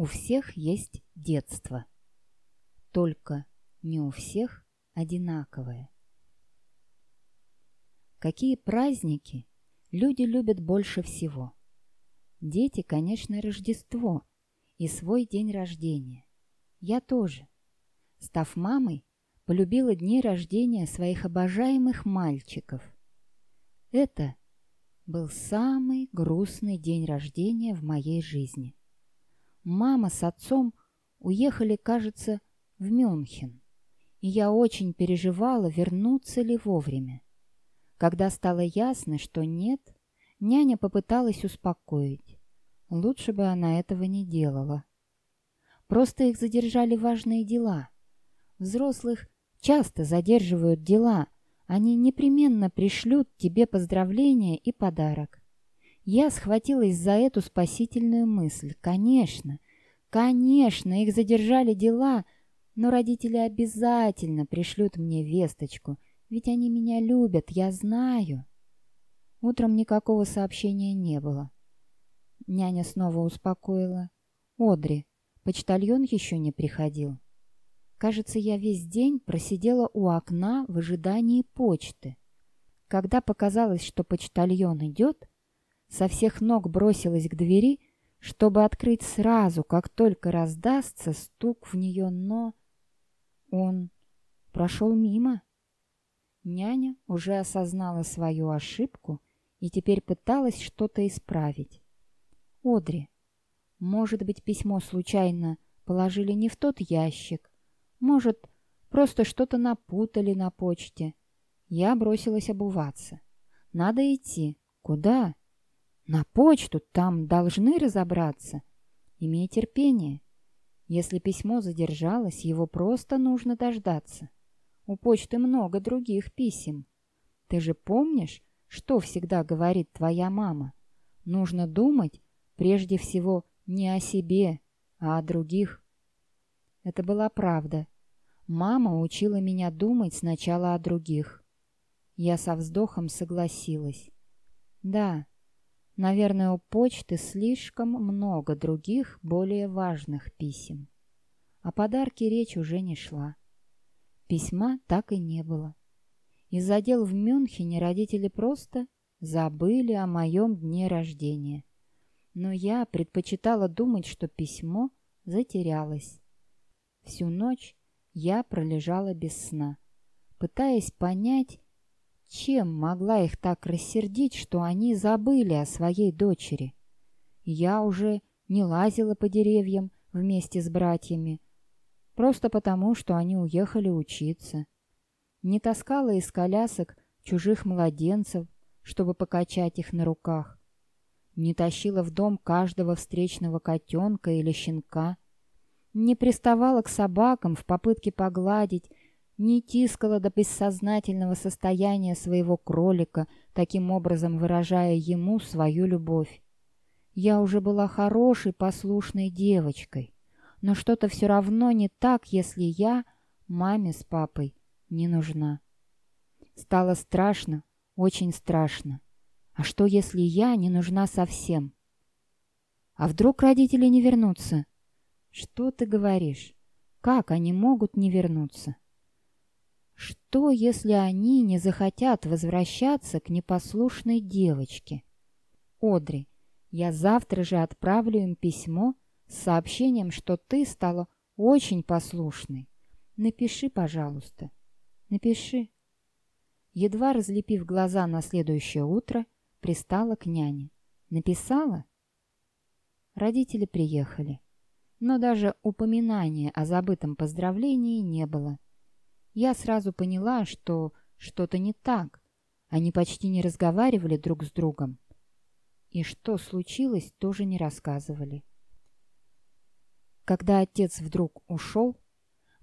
У всех есть детство. Только не у всех одинаковое. Какие праздники люди любят больше всего? Дети, конечно, Рождество и свой день рождения. Я тоже. Став мамой, полюбила дни рождения своих обожаемых мальчиков. Это был самый грустный день рождения в моей жизни. Мама с отцом уехали, кажется, в Мюнхен, и я очень переживала, вернуться ли вовремя. Когда стало ясно, что нет, няня попыталась успокоить. Лучше бы она этого не делала. Просто их задержали важные дела. Взрослых часто задерживают дела — они непременно пришлют тебе поздравления и подарок. Я схватилась за эту спасительную мысль. Конечно, конечно, их задержали дела, но родители обязательно пришлют мне весточку, ведь они меня любят, я знаю. Утром никакого сообщения не было. Няня снова успокоила. «Одри, почтальон еще не приходил». Кажется, я весь день просидела у окна в ожидании почты. Когда показалось, что почтальон идет, со всех ног бросилась к двери, чтобы открыть сразу, как только раздастся стук в нее, но... Он прошел мимо. Няня уже осознала свою ошибку и теперь пыталась что-то исправить. «Одри, может быть, письмо случайно положили не в тот ящик, может, просто что-то напутали на почте. Я бросилась обуваться. Надо идти. Куда? На почту, там должны разобраться. Имей терпение. Если письмо задержалось, его просто нужно дождаться. У почты много других писем. Ты же помнишь, что всегда говорит твоя мама? Нужно думать прежде всего не о себе, а о других. Это была правда. Мама учила меня думать сначала о других. Я со вздохом согласилась. Да, наверное, у почты слишком много других, более важных писем. О подарке речь уже не шла. Письма так и не было. Из-за дел в Мюнхене родители просто забыли о моем дне рождения. Но я предпочитала думать, что письмо затерялось. Всю ночь я пролежала без сна, пытаясь понять, чем могла их так рассердить, что они забыли о своей дочери. Я уже не лазила по деревьям вместе с братьями, просто потому, что они уехали учиться. Не таскала из колясок чужих младенцев, чтобы покачать их на руках. Не тащила в дом каждого встречного котенка или щенка, не приставала к собакам в попытке погладить, не тискала до бессознательного состояния своего кролика, таким образом выражая ему свою любовь. Я уже была хорошей, послушной девочкой, но что-то все равно не так, если я маме с папой не нужна. Стало страшно, очень страшно. А что, если я не нужна совсем? А вдруг родители не вернутся? Что ты говоришь? Как они могут не вернуться? Что, если они не захотят возвращаться к непослушной девочке? Одри, я завтра же отправлю им письмо с сообщением, что ты стала очень послушной. Напиши, пожалуйста. Напиши. Едва разлепив глаза на следующее утро, пристала к няне. Написала? Родители приехали но даже упоминания о забытом поздравлении не было. Я сразу поняла, что что-то не так. Они почти не разговаривали друг с другом. И что случилось, тоже не рассказывали. Когда отец вдруг ушел,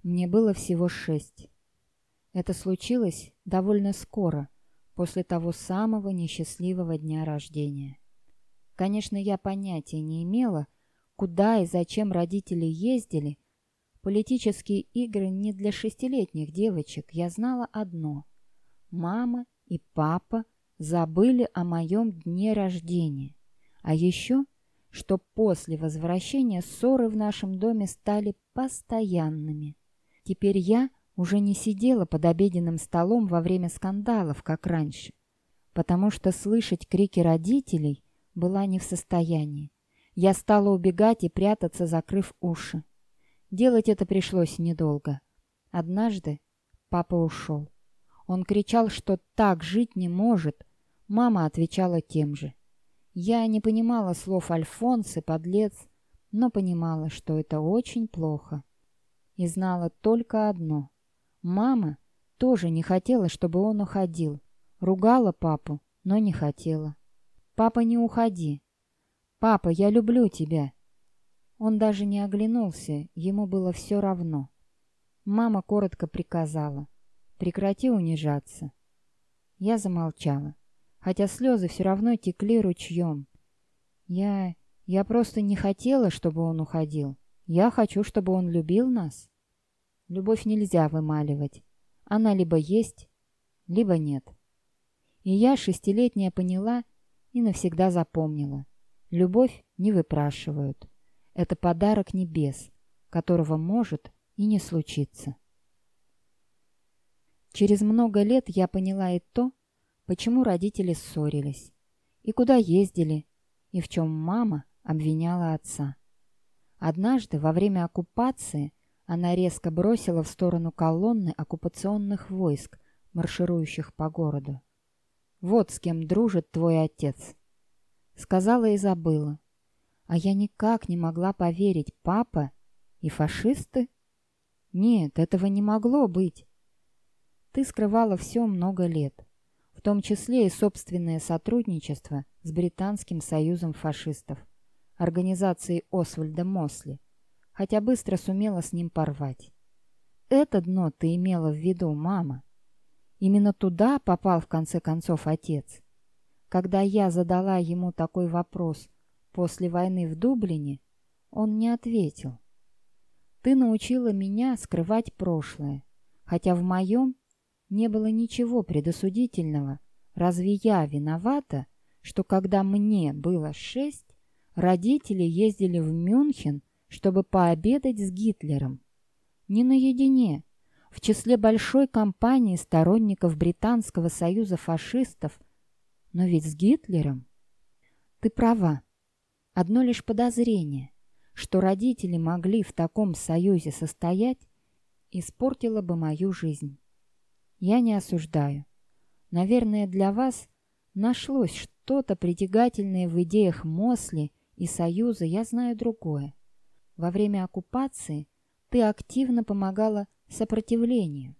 мне было всего шесть. Это случилось довольно скоро, после того самого несчастливого дня рождения. Конечно, я понятия не имела, куда и зачем родители ездили, политические игры не для шестилетних девочек, я знала одно. Мама и папа забыли о моем дне рождения. А еще что после возвращения ссоры в нашем доме стали постоянными. Теперь я уже не сидела под обеденным столом во время скандалов, как раньше, потому что слышать крики родителей была не в состоянии. Я стала убегать и прятаться, закрыв уши. Делать это пришлось недолго. Однажды папа ушел. Он кричал, что так жить не может. Мама отвечала тем же. Я не понимала слов Альфонсы, подлец, но понимала, что это очень плохо. И знала только одно. Мама тоже не хотела, чтобы он уходил. Ругала папу, но не хотела. «Папа, не уходи. Папа, я люблю тебя». Он даже не оглянулся, ему было все равно. Мама коротко приказала. «Прекрати унижаться». Я замолчала, хотя слезы все равно текли ручьем. Я... я просто не хотела, чтобы он уходил. Я хочу, чтобы он любил нас. Любовь нельзя вымаливать. Она либо есть, либо нет. И я, шестилетняя, поняла и навсегда запомнила. Любовь не выпрашивают. Это подарок небес, которого может и не случиться. Через много лет я поняла и то, почему родители ссорились, и куда ездили, и в чем мама обвиняла отца. Однажды во время оккупации она резко бросила в сторону колонны оккупационных войск, марширующих по городу. «Вот с кем дружит твой отец», — сказала и забыла. А я никак не могла поверить, папа и фашисты? Нет, этого не могло быть. Ты скрывала все много лет, в том числе и собственное сотрудничество с Британским союзом фашистов, организацией Освальда Мосли, хотя быстро сумела с ним порвать. Это дно ты имела в виду, мама. Именно туда попал в конце концов отец. Когда я задала ему такой вопрос после войны в Дублине, он не ответил. Ты научила меня скрывать прошлое, хотя в моем не было ничего предосудительного. Разве я виновата, что когда мне было шесть, родители ездили в Мюнхен чтобы пообедать с Гитлером. Не наедине, в числе большой компании сторонников Британского союза фашистов, но ведь с Гитлером. Ты права. Одно лишь подозрение, что родители могли в таком союзе состоять, испортило бы мою жизнь. Я не осуждаю. Наверное, для вас нашлось что-то притягательное в идеях Мосли и Союза, я знаю другое. Во время оккупации ты активно помогала сопротивлению.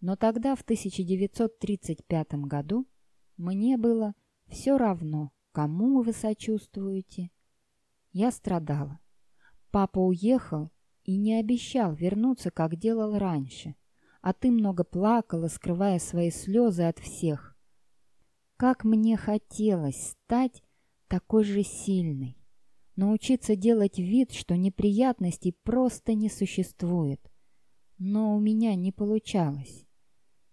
Но тогда, в 1935 году, мне было все равно, кому вы сочувствуете. Я страдала. Папа уехал и не обещал вернуться, как делал раньше, а ты много плакала, скрывая свои слезы от всех. Как мне хотелось стать такой же сильной научиться делать вид, что неприятностей просто не существует. Но у меня не получалось.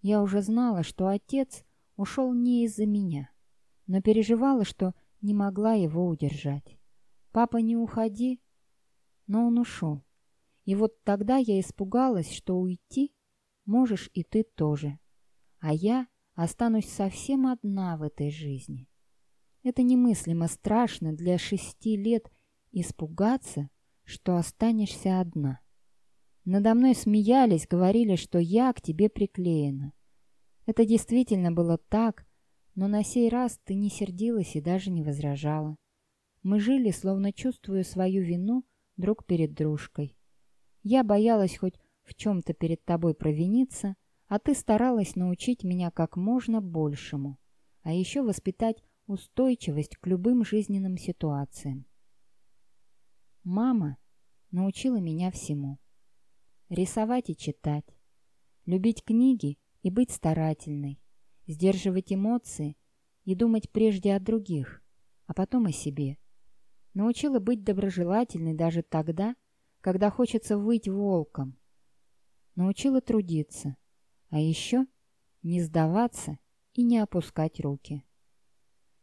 Я уже знала, что отец ушел не из-за меня, но переживала, что не могла его удержать. «Папа, не уходи!» Но он ушел. И вот тогда я испугалась, что уйти можешь и ты тоже. А я останусь совсем одна в этой жизни. Это немыслимо страшно для шести лет испугаться, что останешься одна. Надо мной смеялись, говорили, что я к тебе приклеена. Это действительно было так, но на сей раз ты не сердилась и даже не возражала. Мы жили, словно чувствуя свою вину друг перед дружкой. Я боялась хоть в чем-то перед тобой провиниться, а ты старалась научить меня как можно большему, а еще воспитать устойчивость к любым жизненным ситуациям. Мама научила меня всему. Рисовать и читать, любить книги и быть старательной, сдерживать эмоции и думать прежде о других, а потом о себе. Научила быть доброжелательной даже тогда, когда хочется выть волком. Научила трудиться, а еще не сдаваться и не опускать руки.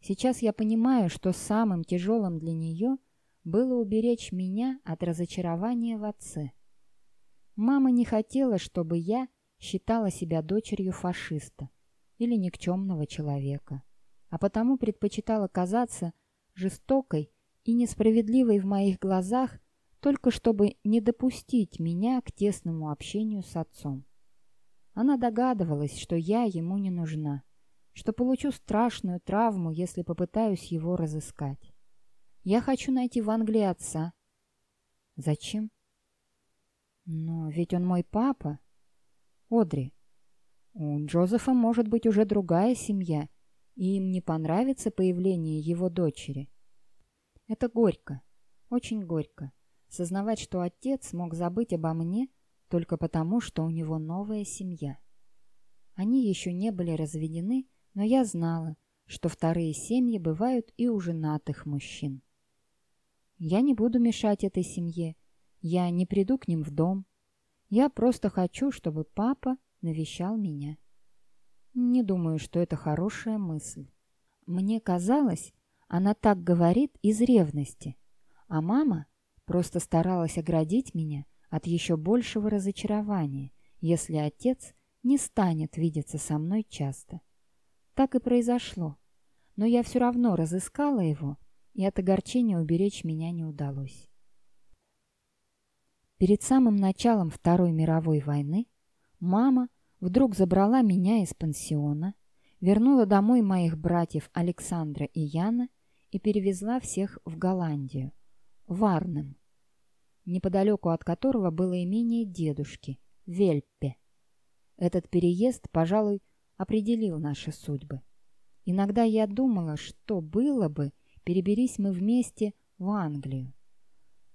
Сейчас я понимаю, что самым тяжелым для нее было уберечь меня от разочарования в отце. Мама не хотела, чтобы я считала себя дочерью фашиста или никчемного человека, а потому предпочитала казаться жестокой и несправедливой в моих глазах, только чтобы не допустить меня к тесному общению с отцом. Она догадывалась, что я ему не нужна, что получу страшную травму, если попытаюсь его разыскать. Я хочу найти в Англии отца. Зачем? Но ведь он мой папа. Одри, у Джозефа может быть уже другая семья, и им не понравится появление его дочери. Это горько, очень горько, сознавать, что отец мог забыть обо мне только потому, что у него новая семья. Они еще не были разведены, но я знала, что вторые семьи бывают и у женатых мужчин. Я не буду мешать этой семье, я не приду к ним в дом. Я просто хочу, чтобы папа навещал меня. Не думаю, что это хорошая мысль. Мне казалось, она так говорит из ревности, а мама просто старалась оградить меня от еще большего разочарования, если отец не станет видеться со мной часто. Так и произошло, но я все равно разыскала его, и от огорчения уберечь меня не удалось. Перед самым началом Второй мировой войны мама вдруг забрала меня из пансиона, вернула домой моих братьев Александра и Яна и перевезла всех в Голландию, в Арнем, неподалеку от которого было имение дедушки, Вельпе. Этот переезд, пожалуй, определил наши судьбы. Иногда я думала, что было бы, переберись мы вместе в Англию.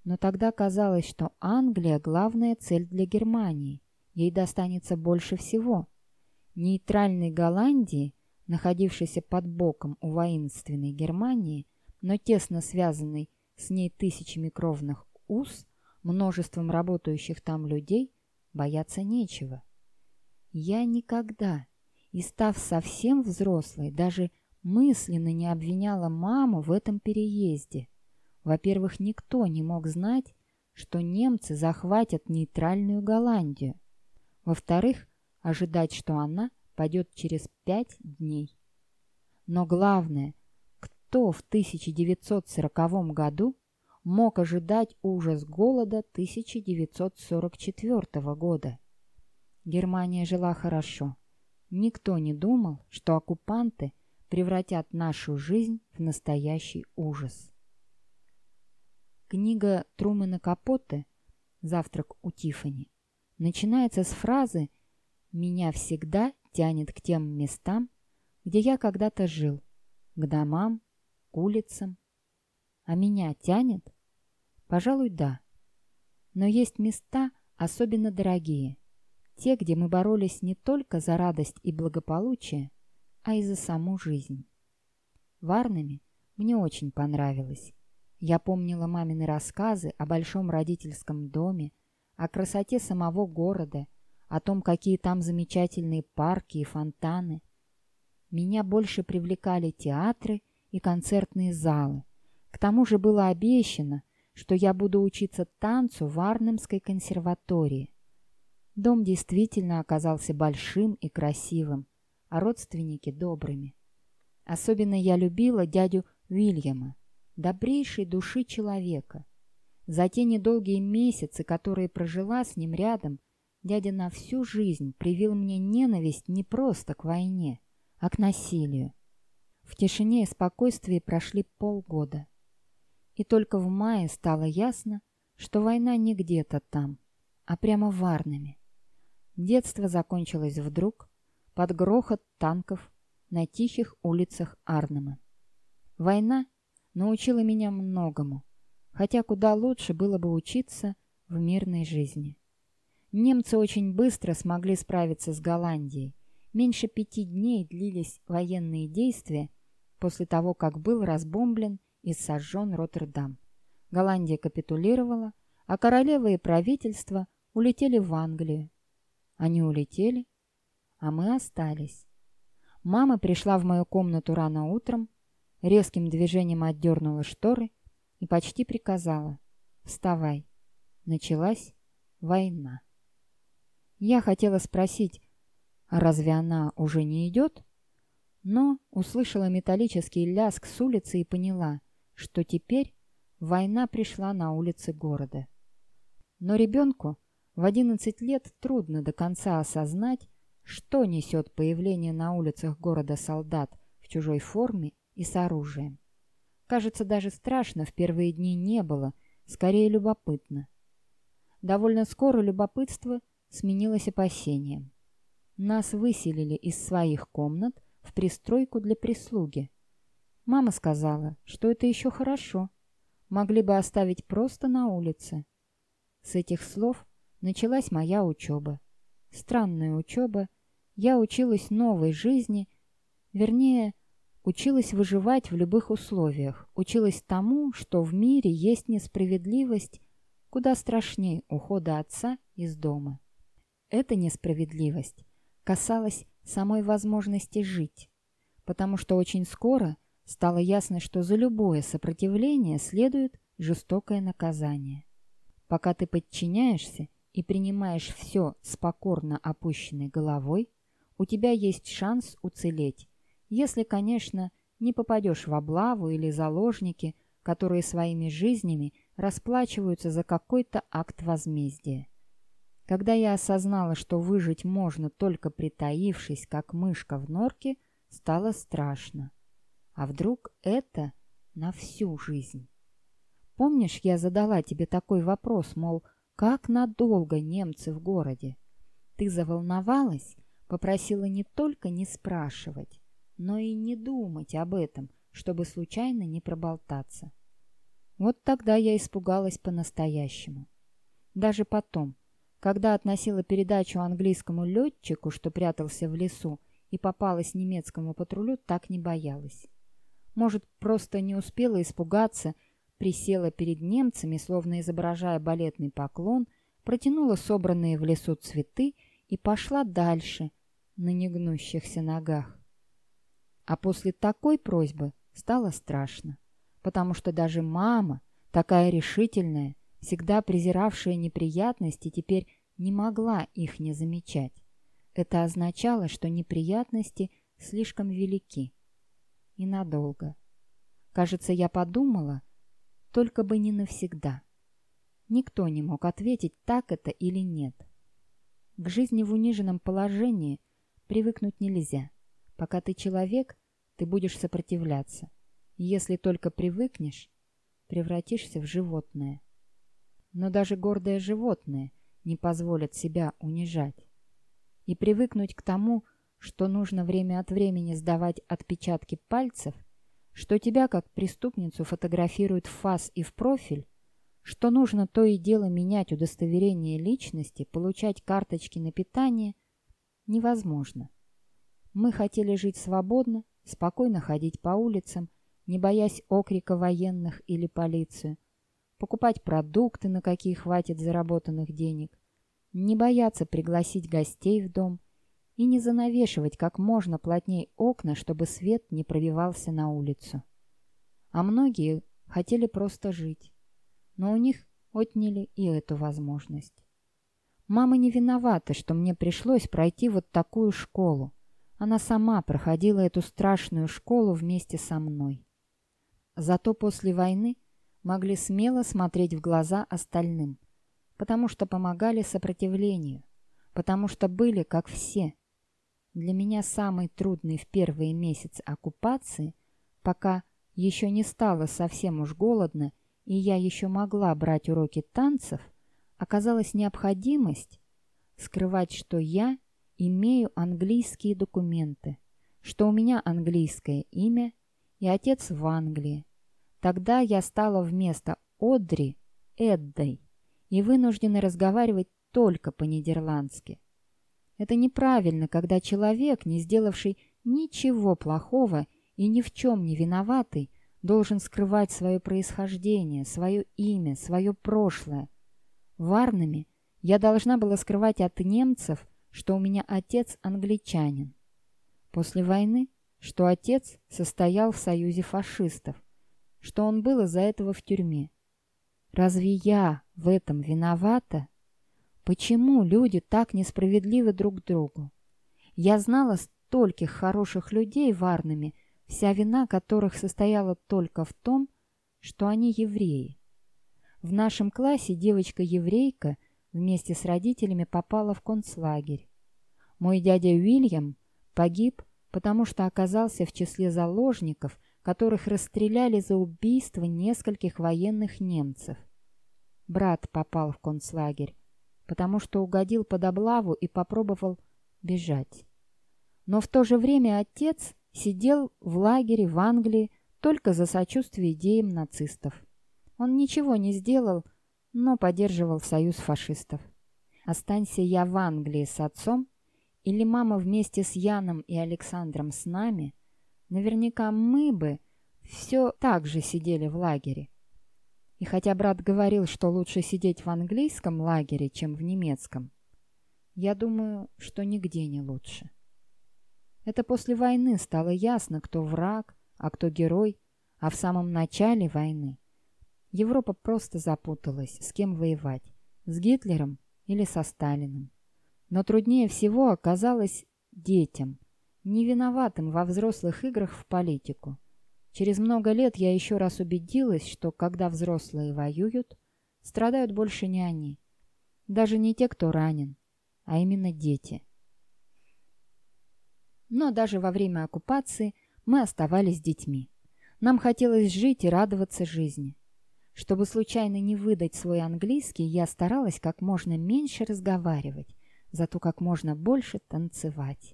Но тогда казалось, что Англия – главная цель для Германии. Ей достанется больше всего. Нейтральной Голландии, находившейся под боком у воинственной Германии, но тесно связанной с ней тысячами кровных уз, множеством работающих там людей, бояться нечего. Я никогда, и став совсем взрослой, даже мысленно не обвиняла маму в этом переезде. Во-первых, никто не мог знать, что немцы захватят нейтральную Голландию. Во-вторых, ожидать, что она пойдет через пять дней. Но главное, кто в 1940 году мог ожидать ужас голода 1944 года? Германия жила хорошо. Никто не думал, что оккупанты превратят нашу жизнь в настоящий ужас. Книга Трумэна Капоте «Завтрак у Тифани» начинается с фразы «Меня всегда тянет к тем местам, где я когда-то жил, к домам, к улицам. А меня тянет? Пожалуй, да. Но есть места особенно дорогие, те, где мы боролись не только за радость и благополучие, а и за саму жизнь. В Арнаме мне очень понравилось. Я помнила мамины рассказы о большом родительском доме, о красоте самого города, о том, какие там замечательные парки и фонтаны. Меня больше привлекали театры и концертные залы. К тому же было обещано, что я буду учиться танцу в Арнемской консерватории. Дом действительно оказался большим и красивым, а родственники добрыми. Особенно я любила дядю Вильяма, добрейшей души человека. За те недолгие месяцы, которые прожила с ним рядом, дядя на всю жизнь привил мне ненависть не просто к войне, а к насилию. В тишине и спокойствии прошли полгода. И только в мае стало ясно, что война не где-то там, а прямо в Арнаме. Детство закончилось вдруг, под грохот танков на тихих улицах Арнема. Война научила меня многому, хотя куда лучше было бы учиться в мирной жизни. Немцы очень быстро смогли справиться с Голландией. Меньше пяти дней длились военные действия после того, как был разбомблен и сожжен Роттердам. Голландия капитулировала, а королева и правительство улетели в Англию, они улетели, а мы остались. Мама пришла в мою комнату рано утром, резким движением отдернула шторы и почти приказала «Вставай». Началась война. Я хотела спросить, а разве она уже не идет? Но услышала металлический ляск с улицы и поняла, что теперь война пришла на улицы города. Но ребенку в 11 лет трудно до конца осознать, что несет появление на улицах города солдат в чужой форме и с оружием. Кажется, даже страшно в первые дни не было, скорее любопытно. Довольно скоро любопытство сменилось опасением. Нас выселили из своих комнат в пристройку для прислуги. Мама сказала, что это еще хорошо. Могли бы оставить просто на улице. С этих слов началась моя учеба. Странная учеба. Я училась новой жизни, вернее, училась выживать в любых условиях, училась тому, что в мире есть несправедливость, куда страшнее ухода отца из дома. Эта несправедливость касалась самой возможности жить, потому что очень скоро стало ясно, что за любое сопротивление следует жестокое наказание. Пока ты подчиняешься и принимаешь все с покорно опущенной головой, у тебя есть шанс уцелеть, если, конечно, не попадешь в облаву или заложники, которые своими жизнями расплачиваются за какой-то акт возмездия. Когда я осознала, что выжить можно только притаившись, как мышка в норке, стало страшно. А вдруг это на всю жизнь? Помнишь, я задала тебе такой вопрос, мол, как надолго немцы в городе? Ты заволновалась, попросила не только не спрашивать, но и не думать об этом, чтобы случайно не проболтаться. Вот тогда я испугалась по-настоящему. Даже потом, когда относила передачу английскому летчику, что прятался в лесу, и попалась немецкому патрулю, так не боялась. Может, просто не успела испугаться, присела перед немцами, словно изображая балетный поклон, протянула собранные в лесу цветы и пошла дальше на негнущихся ногах. А после такой просьбы стало страшно, потому что даже мама, такая решительная, всегда презиравшая неприятности, теперь не могла их не замечать. Это означало, что неприятности слишком велики. И надолго. Кажется, я подумала, только бы не навсегда. Никто не мог ответить, так это или нет. К жизни в униженном положении привыкнуть нельзя. Пока ты человек, ты будешь сопротивляться. Если только привыкнешь, превратишься в животное но даже гордое животное не позволит себя унижать. И привыкнуть к тому, что нужно время от времени сдавать отпечатки пальцев, что тебя как преступницу фотографируют в фас и в профиль, что нужно то и дело менять удостоверение личности, получать карточки на питание, невозможно. Мы хотели жить свободно, спокойно ходить по улицам, не боясь окрика военных или полицию, покупать продукты, на какие хватит заработанных денег, не бояться пригласить гостей в дом и не занавешивать как можно плотней окна, чтобы свет не пробивался на улицу. А многие хотели просто жить, но у них отняли и эту возможность. Мама не виновата, что мне пришлось пройти вот такую школу. Она сама проходила эту страшную школу вместе со мной. Зато после войны могли смело смотреть в глаза остальным, потому что помогали сопротивлению, потому что были как все. Для меня самый трудный в первые месяцы оккупации, пока еще не стало совсем уж голодно и я еще могла брать уроки танцев, оказалась необходимость скрывать, что я имею английские документы, что у меня английское имя и отец в Англии, Тогда я стала вместо Одри Эддой и вынуждена разговаривать только по-нидерландски. Это неправильно, когда человек, не сделавший ничего плохого и ни в чем не виноватый, должен скрывать свое происхождение, свое имя, свое прошлое. Варнами я должна была скрывать от немцев, что у меня отец англичанин. После войны что отец состоял в союзе фашистов, что он был из-за этого в тюрьме. Разве я в этом виновата? Почему люди так несправедливы друг к другу? Я знала стольких хороших людей в Арнаме, вся вина которых состояла только в том, что они евреи. В нашем классе девочка-еврейка вместе с родителями попала в концлагерь. Мой дядя Уильям погиб, потому что оказался в числе заложников, которых расстреляли за убийство нескольких военных немцев. Брат попал в концлагерь, потому что угодил под облаву и попробовал бежать. Но в то же время отец сидел в лагере в Англии только за сочувствие идеям нацистов. Он ничего не сделал, но поддерживал союз фашистов. Останься я в Англии с отцом, или мама вместе с Яном и Александром с нами, наверняка мы бы все так же сидели в лагере. И хотя брат говорил, что лучше сидеть в английском лагере, чем в немецком, я думаю, что нигде не лучше. Это после войны стало ясно, кто враг, а кто герой, а в самом начале войны Европа просто запуталась, с кем воевать, с Гитлером или со Сталиным. Но труднее всего оказалось детям, не виноватым во взрослых играх в политику. Через много лет я еще раз убедилась, что когда взрослые воюют, страдают больше не они. Даже не те, кто ранен, а именно дети. Но даже во время оккупации мы оставались детьми. Нам хотелось жить и радоваться жизни. Чтобы случайно не выдать свой английский, я старалась как можно меньше разговаривать, зато как можно больше танцевать.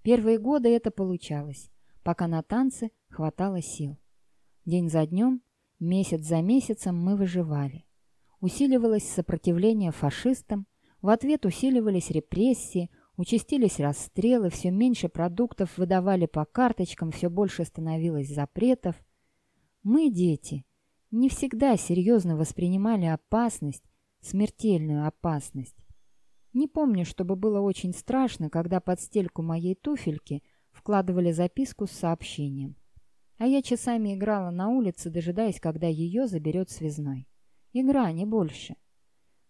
Первые годы это получалось, пока на танцы хватало сил. День за днем, месяц за месяцем мы выживали. Усиливалось сопротивление фашистам, в ответ усиливались репрессии, участились расстрелы, все меньше продуктов выдавали по карточкам, все больше становилось запретов. Мы, дети, не всегда серьезно воспринимали опасность, смертельную опасность. Не помню, чтобы было очень страшно, когда под стельку моей туфельки вкладывали записку с сообщением. А я часами играла на улице, дожидаясь, когда ее заберет связной. Игра, не больше.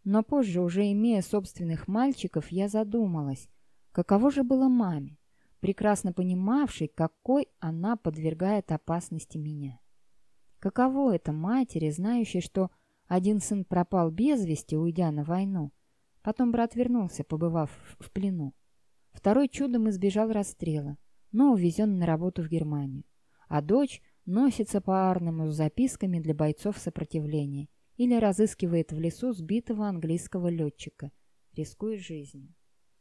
Но позже, уже имея собственных мальчиков, я задумалась, каково же было маме, прекрасно понимавшей, какой она подвергает опасности меня. Каково это матери, знающей, что один сын пропал без вести, уйдя на войну, Потом брат вернулся, побывав в плену. Второй чудом избежал расстрела, но увезен на работу в Германию. А дочь носится по Арнему с записками для бойцов сопротивления или разыскивает в лесу сбитого английского летчика, рискуя жизнью.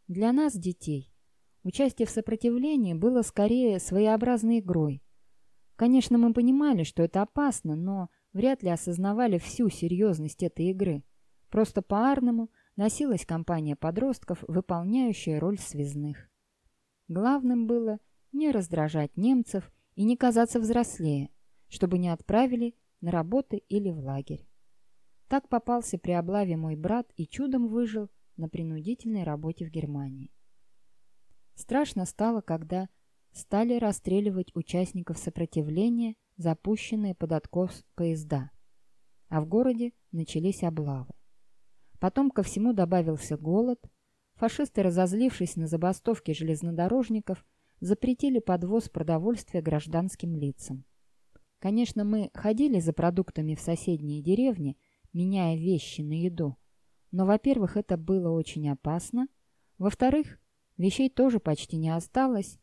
Для нас, детей, участие в сопротивлении было скорее своеобразной игрой. Конечно, мы понимали, что это опасно, но вряд ли осознавали всю серьезность этой игры. Просто по Арнему – носилась компания подростков, выполняющая роль связных. Главным было не раздражать немцев и не казаться взрослее, чтобы не отправили на работы или в лагерь. Так попался при облаве мой брат и чудом выжил на принудительной работе в Германии. Страшно стало, когда стали расстреливать участников сопротивления, запущенные под откос поезда, а в городе начались облавы. Потом ко всему добавился голод. Фашисты, разозлившись на забастовки железнодорожников, запретили подвоз продовольствия гражданским лицам. Конечно, мы ходили за продуктами в соседние деревни, меняя вещи на еду. Но, во-первых, это было очень опасно. Во-вторых, вещей тоже почти не осталось.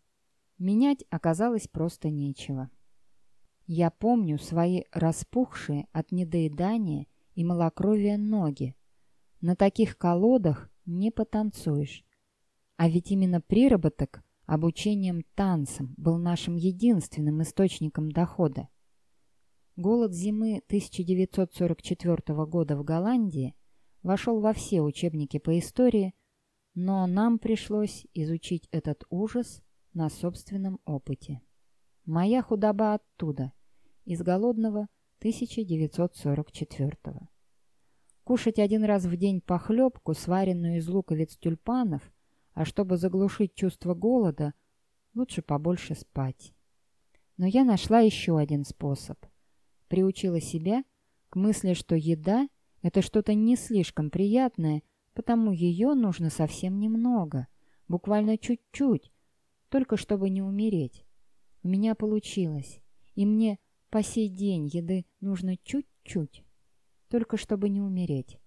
Менять оказалось просто нечего. Я помню свои распухшие от недоедания и малокровия ноги, на таких колодах не потанцуешь. А ведь именно приработок обучением танцам был нашим единственным источником дохода. Голод зимы 1944 года в Голландии вошел во все учебники по истории, но нам пришлось изучить этот ужас на собственном опыте. Моя худоба оттуда, из голодного 1944 -го. Кушать один раз в день похлебку, сваренную из луковиц тюльпанов, а чтобы заглушить чувство голода, лучше побольше спать. Но я нашла еще один способ. Приучила себя к мысли, что еда — это что-то не слишком приятное, потому ее нужно совсем немного, буквально чуть-чуть, только чтобы не умереть. У меня получилось, и мне по сей день еды нужно чуть-чуть, только чтобы не умереть.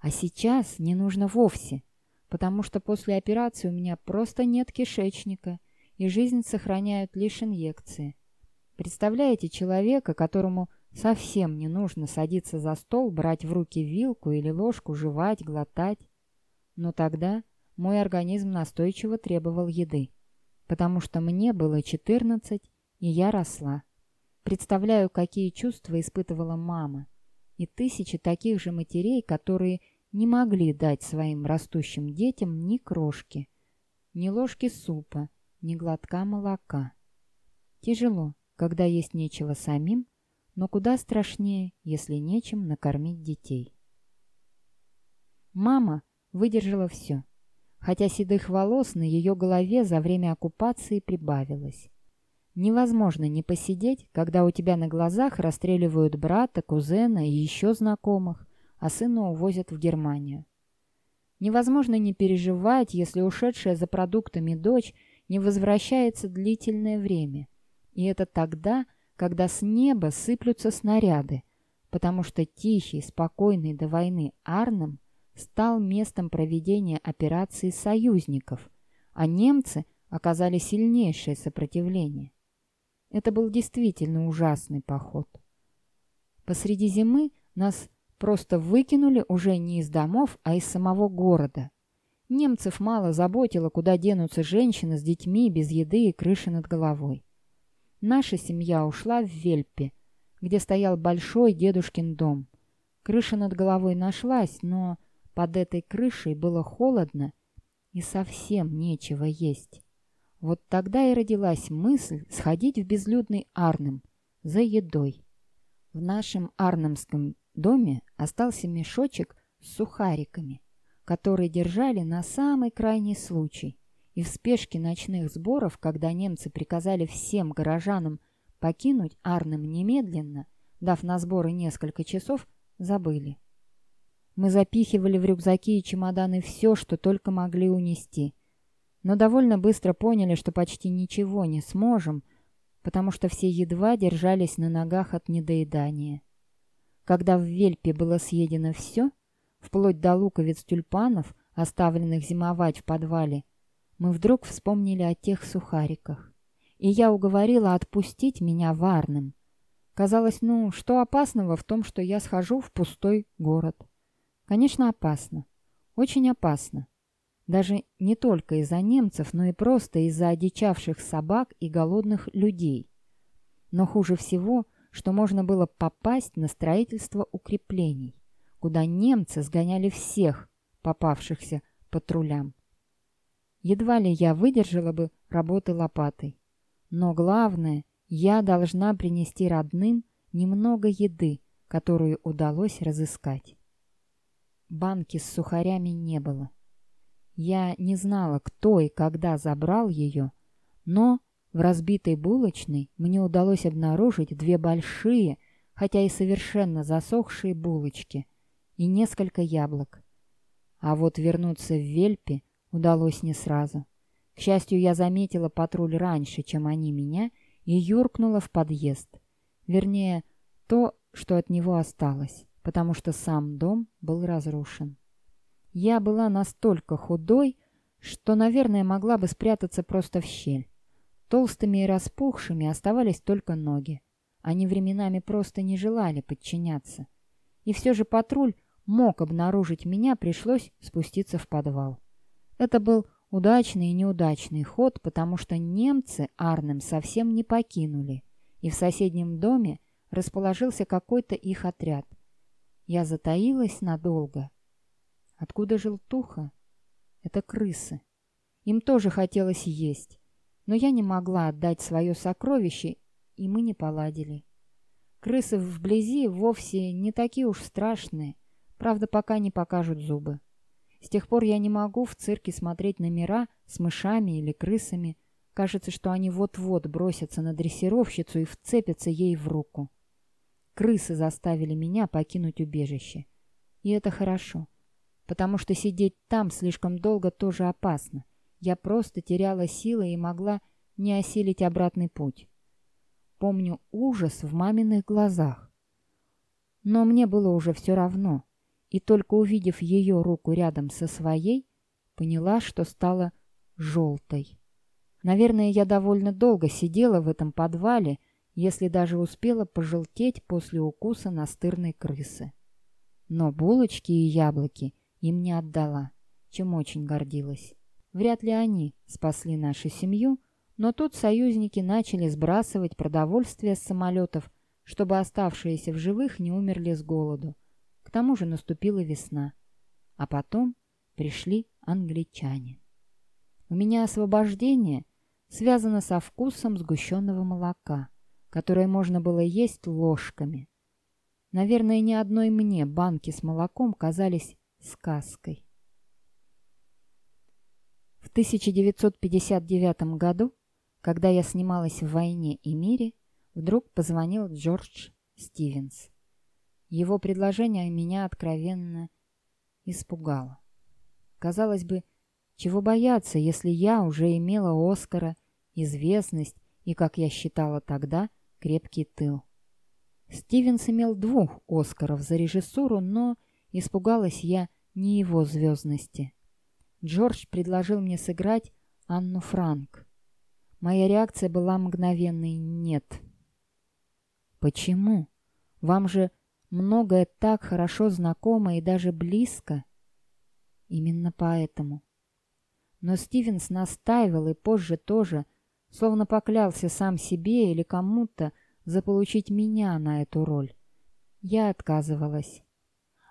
А сейчас не нужно вовсе, потому что после операции у меня просто нет кишечника, и жизнь сохраняют лишь инъекции. Представляете человека, которому совсем не нужно садиться за стол, брать в руки вилку или ложку, жевать, глотать? Но тогда мой организм настойчиво требовал еды, потому что мне было 14, и я росла. Представляю, какие чувства испытывала мама, и тысячи таких же матерей, которые не могли дать своим растущим детям ни крошки, ни ложки супа, ни глотка молока. Тяжело, когда есть нечего самим, но куда страшнее, если нечем накормить детей. Мама выдержала все, хотя седых волос на ее голове за время оккупации прибавилось. Невозможно не посидеть, когда у тебя на глазах расстреливают брата, кузена и еще знакомых, а сына увозят в Германию. Невозможно не переживать, если ушедшая за продуктами дочь не возвращается длительное время – и это тогда, когда с неба сыплются снаряды, потому что тихий, спокойный до войны Арнем стал местом проведения операции союзников, а немцы оказали сильнейшее сопротивление. Это был действительно ужасный поход. Посреди зимы нас просто выкинули уже не из домов, а из самого города. Немцев мало заботило, куда денутся женщины с детьми без еды и крыши над головой. Наша семья ушла в Вельпе, где стоял большой дедушкин дом. Крыша над головой нашлась, но под этой крышей было холодно и совсем нечего есть. Вот тогда и родилась мысль сходить в безлюдный Арнем за едой. В нашем арнемском доме остался мешочек с сухариками, которые держали на самый крайний случай. И в спешке ночных сборов, когда немцы приказали всем горожанам покинуть Арнем немедленно, дав на сборы несколько часов, забыли. Мы запихивали в рюкзаки и чемоданы все, что только могли унести. Но довольно быстро поняли, что почти ничего не сможем, потому что все едва держались на ногах от недоедания. Когда в Вельпе было съедено все, вплоть до луковиц тюльпанов, оставленных зимовать в подвале, мы вдруг вспомнили о тех сухариках. И я уговорила отпустить меня варным. Казалось, ну, что опасного в том, что я схожу в пустой город? Конечно, опасно. Очень опасно. Даже не только из-за немцев, но и просто из-за одичавших собак и голодных людей. Но хуже всего, что можно было попасть на строительство укреплений, куда немцы сгоняли всех попавшихся патрулям. Едва ли я выдержала бы работы лопатой. Но главное, я должна принести родным немного еды, которую удалось разыскать. Банки с сухарями не было. Я не знала, кто и когда забрал ее, но в разбитой булочной мне удалось обнаружить две большие, хотя и совершенно засохшие булочки и несколько яблок. А вот вернуться в Вельпе удалось не сразу. К счастью, я заметила патруль раньше, чем они меня, и юркнула в подъезд. Вернее, то, что от него осталось, потому что сам дом был разрушен. Я была настолько худой, что, наверное, могла бы спрятаться просто в щель. Толстыми и распухшими оставались только ноги. Они временами просто не желали подчиняться. И все же патруль мог обнаружить меня, пришлось спуститься в подвал. Это был удачный и неудачный ход, потому что немцы Арнем совсем не покинули, и в соседнем доме расположился какой-то их отряд. Я затаилась надолго. Откуда желтуха? Это крысы. Им тоже хотелось есть, но я не могла отдать свое сокровище, и мы не поладили. Крысы вблизи вовсе не такие уж страшные, правда, пока не покажут зубы. С тех пор я не могу в цирке смотреть номера с мышами или крысами, Кажется, что они вот-вот бросятся на дрессировщицу и вцепятся ей в руку. Крысы заставили меня покинуть убежище. И это хорошо, потому что сидеть там слишком долго тоже опасно. Я просто теряла силы и могла не осилить обратный путь. Помню ужас в маминых глазах. Но мне было уже все равно, и только увидев ее руку рядом со своей, поняла, что стала желтой. Наверное, я довольно долго сидела в этом подвале, если даже успела пожелтеть после укуса настырной крысы. Но булочки и яблоки им не отдала, чем очень гордилась. Вряд ли они спасли нашу семью, но тут союзники начали сбрасывать продовольствие с самолетов, чтобы оставшиеся в живых не умерли с голоду. К тому же наступила весна. А потом пришли англичане. У меня освобождение связано со вкусом сгущенного молока, которое можно было есть ложками. Наверное, ни одной мне банки с молоком казались сказкой. В 1959 году, когда я снималась в «Войне и мире», вдруг позвонил Джордж Стивенс. Его предложение меня откровенно испугало. Казалось бы, чего бояться, если я уже имела Оскара, известность и, как я считала тогда, крепкий тыл. Стивенс имел двух Оскаров за режиссуру, но испугалась я не его звездности. Джордж предложил мне сыграть Анну Франк. Моя реакция была мгновенной «нет». «Почему? Вам же многое так хорошо знакомо и даже близко». «Именно поэтому». Но Стивенс настаивал и позже тоже, словно поклялся сам себе или кому-то заполучить меня на эту роль. Я отказывалась.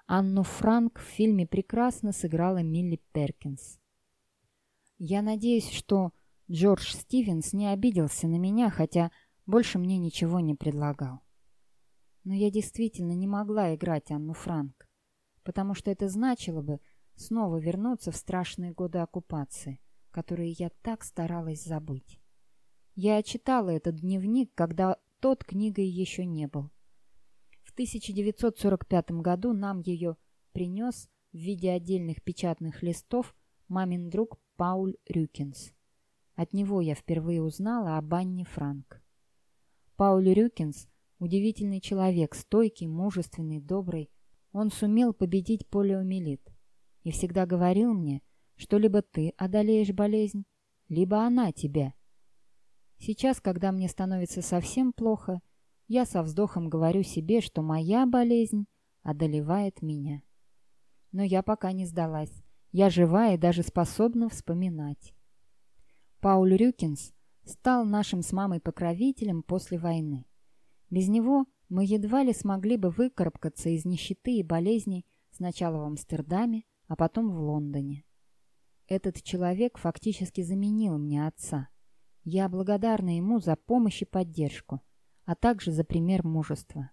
Анну Франк в фильме прекрасно сыграла Милли Перкинс. Я надеюсь, что Джордж Стивенс не обиделся на меня, хотя больше мне ничего не предлагал. Но я действительно не могла играть Анну Франк, потому что это значило бы снова вернуться в страшные годы оккупации, которые я так старалась забыть. Я читала этот дневник, когда тот книгой еще не был. 1945 году нам ее принес в виде отдельных печатных листов мамин друг Пауль Рюкинс. От него я впервые узнала об Анне Франк. Пауль Рюкинс – удивительный человек, стойкий, мужественный, добрый. Он сумел победить полиомиелит и всегда говорил мне, что либо ты одолеешь болезнь, либо она тебя. Сейчас, когда мне становится совсем плохо, я со вздохом говорю себе, что моя болезнь одолевает меня. Но я пока не сдалась. Я жива и даже способна вспоминать. Пауль Рюкинс стал нашим с мамой покровителем после войны. Без него мы едва ли смогли бы выкарабкаться из нищеты и болезней сначала в Амстердаме, а потом в Лондоне. Этот человек фактически заменил мне отца. Я благодарна ему за помощь и поддержку а также за пример мужества.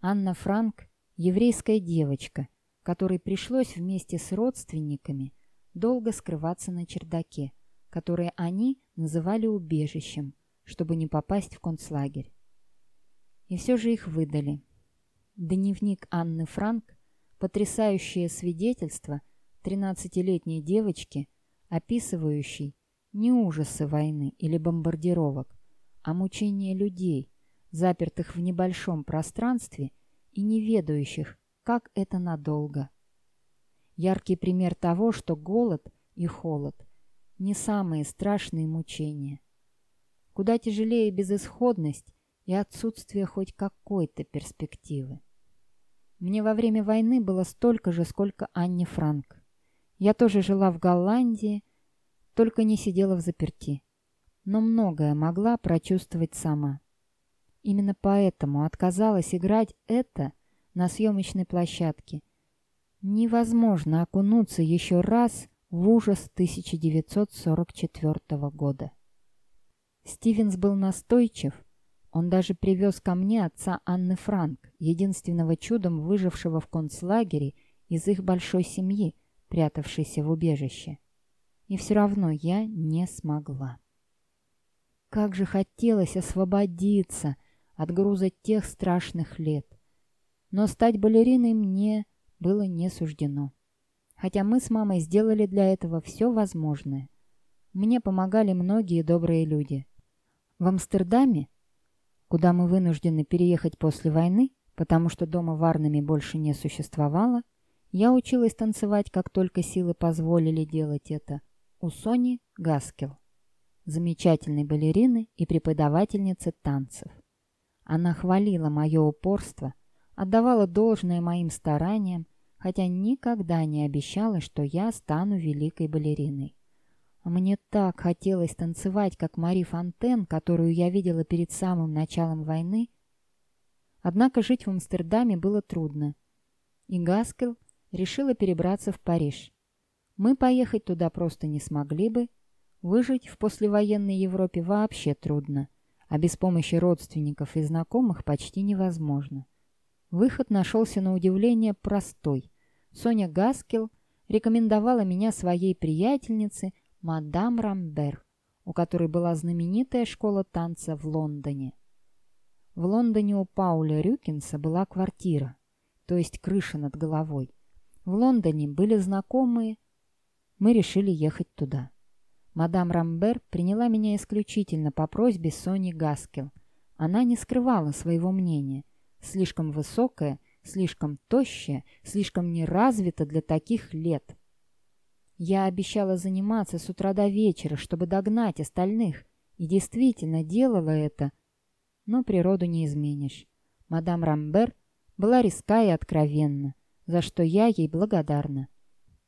Анна Франк – еврейская девочка, которой пришлось вместе с родственниками долго скрываться на чердаке, который они называли убежищем, чтобы не попасть в концлагерь. И все же их выдали. Дневник Анны Франк – потрясающее свидетельство 13-летней девочки, описывающей не ужасы войны или бомбардировок, а мучения людей, запертых в небольшом пространстве и не ведающих, как это надолго. Яркий пример того, что голод и холод – не самые страшные мучения. Куда тяжелее безысходность и отсутствие хоть какой-то перспективы. Мне во время войны было столько же, сколько Анне Франк. Я тоже жила в Голландии, только не сидела в заперти. Но многое могла прочувствовать сама. Именно поэтому отказалась играть это на съемочной площадке. Невозможно окунуться еще раз в ужас 1944 года. Стивенс был настойчив. Он даже привез ко мне отца Анны Франк, единственного чудом выжившего в концлагере из их большой семьи, прятавшейся в убежище. И все равно я не смогла. как же хотелось освободиться от груза тех страшных лет. Но стать балериной мне было не суждено. Хотя мы с мамой сделали для этого все возможное. Мне помогали многие добрые люди. В Амстердаме, куда мы вынуждены переехать после войны, потому что дома в больше не существовало, я училась танцевать, как только силы позволили делать это, у Сони Гаскел, замечательной балерины и преподавательницы танцев. Она хвалила мое упорство, отдавала должное моим стараниям, хотя никогда не обещала, что я стану великой балериной. Мне так хотелось танцевать, как Мари Фонтен, которую я видела перед самым началом войны. Однако жить в Амстердаме было трудно. И Гаскел решила перебраться в Париж. Мы поехать туда просто не смогли бы. Выжить в послевоенной Европе вообще трудно, а без помощи родственников и знакомых почти невозможно. Выход нашелся на удивление простой. Соня Гаскел рекомендовала меня своей приятельнице мадам Рамбер, у которой была знаменитая школа танца в Лондоне. В Лондоне у Пауля Рюкинса была квартира, то есть крыша над головой. В Лондоне были знакомые, мы решили ехать туда. Мадам Рамбер приняла меня исключительно по просьбе Сони Гаскел. Она не скрывала своего мнения. Слишком высокая, слишком тощая, слишком неразвита для таких лет. Я обещала заниматься с утра до вечера, чтобы догнать остальных, и действительно делала это – но природу не изменишь. Мадам Рамбер была риска и откровенна, за что я ей благодарна.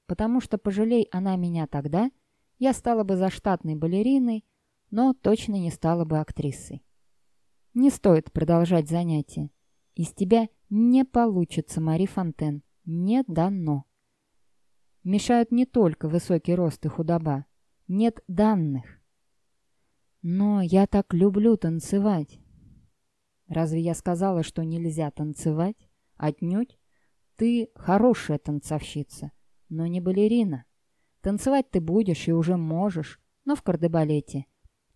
Потому что, пожалей она меня тогда, я стала бы заштатной балериной, но точно не стала бы актрисой. Не стоит продолжать занятия. Из тебя не получится, Мари Фонтен. Не дано. Мешают не только высокий рост и худоба. Нет данных. Но я так люблю танцевать. Разве я сказала, что нельзя танцевать? Отнюдь. Ты хорошая танцовщица, но не балерина. Танцевать ты будешь и уже можешь, но в кардебалете.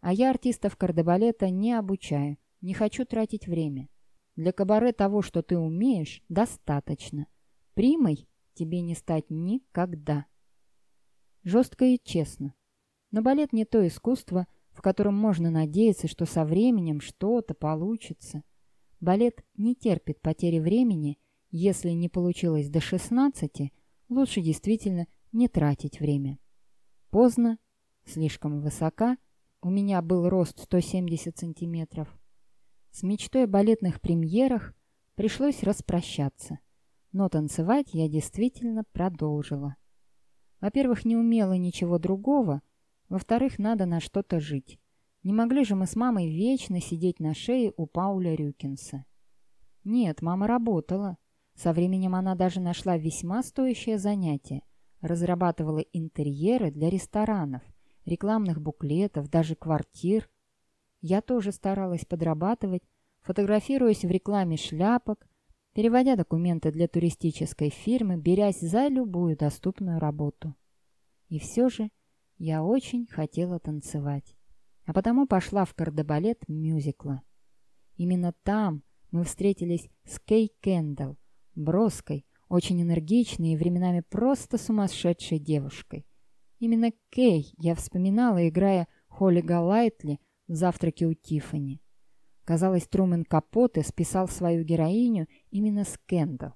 А я артистов кардебалета не обучаю, не хочу тратить время. Для кабаре того, что ты умеешь, достаточно. Примой тебе не стать никогда. Жестко и честно. Но балет не то искусство, в котором можно надеяться, что со временем что-то получится. Балет не терпит потери времени, если не получилось до 16, лучше действительно не тратить время. Поздно, слишком высока, у меня был рост 170 сантиметров. С мечтой о балетных премьерах пришлось распрощаться, но танцевать я действительно продолжила. Во-первых, не умела ничего другого, во-вторых, надо на что-то жить. Не могли же мы с мамой вечно сидеть на шее у Пауля Рюкинса. Нет, мама работала. Со временем она даже нашла весьма стоящее занятие. Разрабатывала интерьеры для ресторанов, рекламных буклетов, даже квартир. Я тоже старалась подрабатывать, фотографируясь в рекламе шляпок, переводя документы для туристической фирмы, берясь за любую доступную работу. И все же я очень хотела танцевать, а потому пошла в кардебалет мюзикла. Именно там мы встретились с Кей Кендалл, броской, очень энергичной и временами просто сумасшедшей девушкой. Именно Кей я вспоминала, играя Холли Галайтли в «Завтраке у Тиффани». Казалось, Трумен Капоте списал свою героиню именно с Кендалл.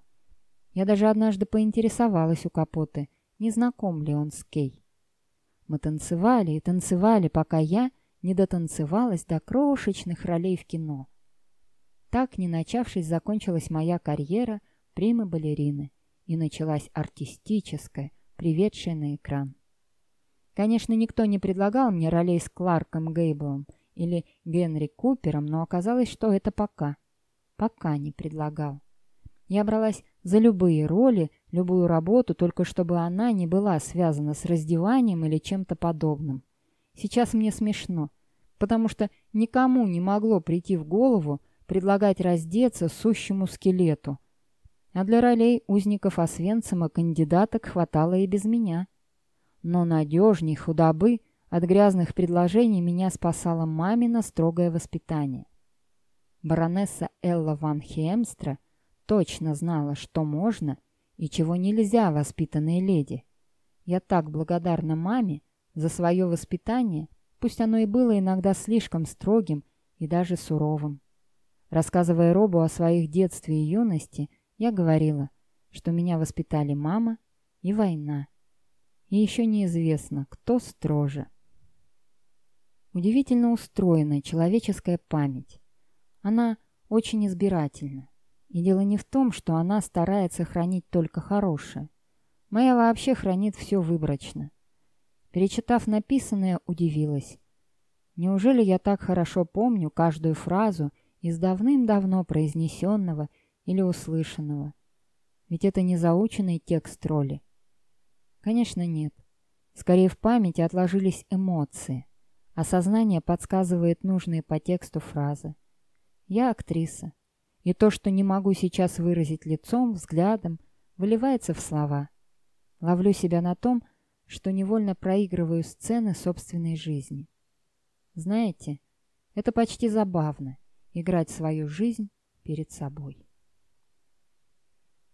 Я даже однажды поинтересовалась у Капоте, не знаком ли он с Кей. Мы танцевали и танцевали, пока я не дотанцевалась до крошечных ролей в кино. Так, не начавшись, закончилась моя карьера примы-балерины, и началась артистическая, приведшая на экран. Конечно, никто не предлагал мне ролей с Кларком Гейблом или Генри Купером, но оказалось, что это пока. Пока не предлагал. Я бралась за любые роли, любую работу, только чтобы она не была связана с раздеванием или чем-то подобным. Сейчас мне смешно, потому что никому не могло прийти в голову предлагать раздеться сущему скелету. А для ролей узников Освенцима кандидаток хватало и без меня. Но надежней худобы, От грязных предложений меня спасало мамино строгое воспитание. Баронесса Элла ван Хемстра точно знала, что можно и чего нельзя воспитанной леди. Я так благодарна маме за свое воспитание, пусть оно и было иногда слишком строгим и даже суровым. Рассказывая Робу о своих детстве и юности, я говорила, что меня воспитали мама и война. И еще неизвестно, кто строже. Удивительно устроена человеческая память. Она очень избирательна. И дело не в том, что она старается хранить только хорошее. Моя вообще хранит все выборочно. Перечитав написанное, удивилась. Неужели я так хорошо помню каждую фразу из давным-давно произнесенного или услышанного? Ведь это не заученный текст роли. Конечно, нет. Скорее в памяти отложились эмоции, а сознание подсказывает нужные по тексту фразы. Я актриса, и то, что не могу сейчас выразить лицом, взглядом, выливается в слова. Ловлю себя на том, что невольно проигрываю сцены собственной жизни. Знаете, это почти забавно — играть свою жизнь перед собой.